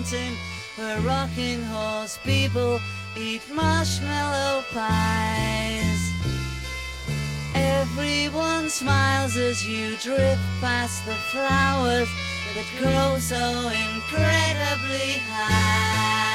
Fountain where rocking horse people eat marshmallow pies. Everyone smiles as you drift past the flowers that grow so incredibly high.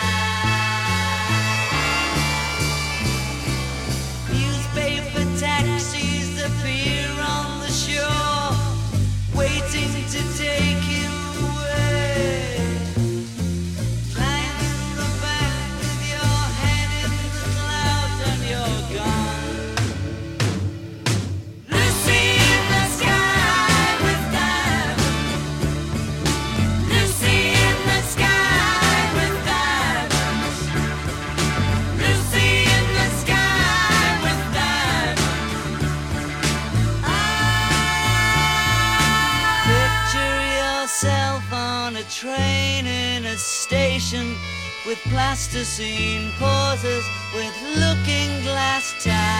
Yourself on a train in a station with plasticine pauses with looking glass ties.